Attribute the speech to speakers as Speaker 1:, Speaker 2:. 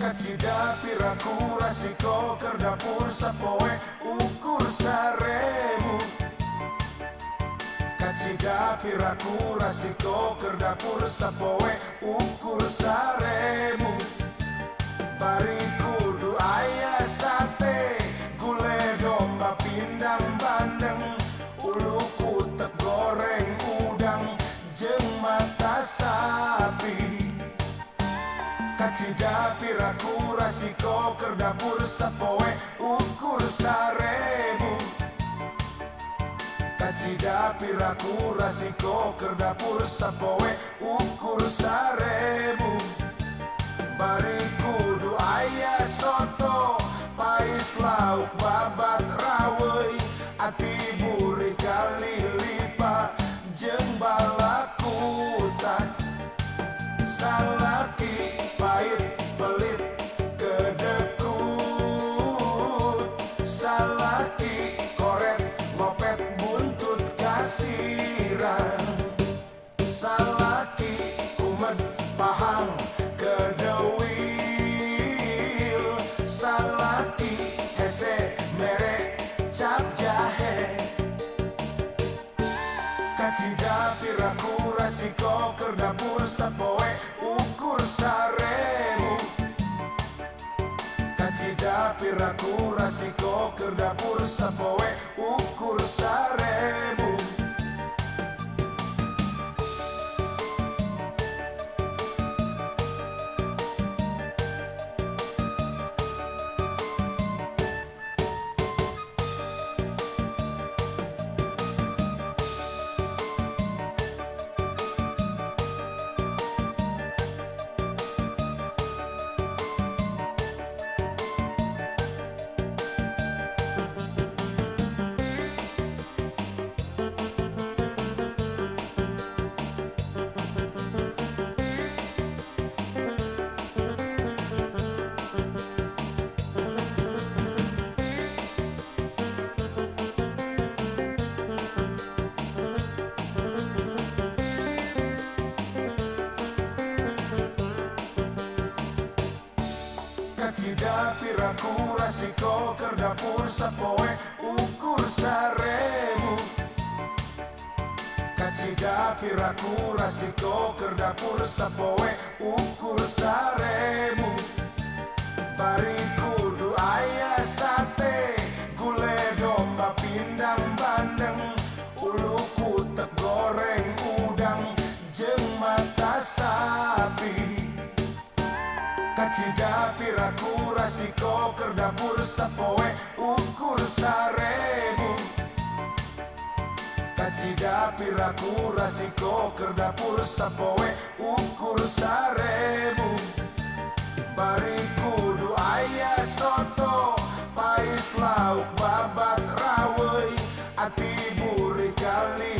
Speaker 1: Kacida piraku rasiko kerdapur sapoe ukur saremu Kacida piraku rasiko kerdapur sapoe. Ukur saremu Kacida piraku rasiko kerdapur sapoe ukur saremu. Kacida piraku rasiko kerdapur sapoe ukur saremu. Bari kudu ayah soto Pais lauk babat rawei Ati klasiko kerda bursa poe ukur saremu Kacida piraku rasiko kerda bursa poe ukur saremu Kacida piraku rasiko kerdapur sapoe ukur saremu. Kacida piraku rasiko kerdapur sapoe ukur saremu. Bari kudu ayah sate Kacida piraku rasiko kerdapur sapoe ukur saremu. Kacida piraku rasiko kerdapur sapoe ukur saremu. Bari kudu ayah soto Pais lauk babat rawei Ati buri kali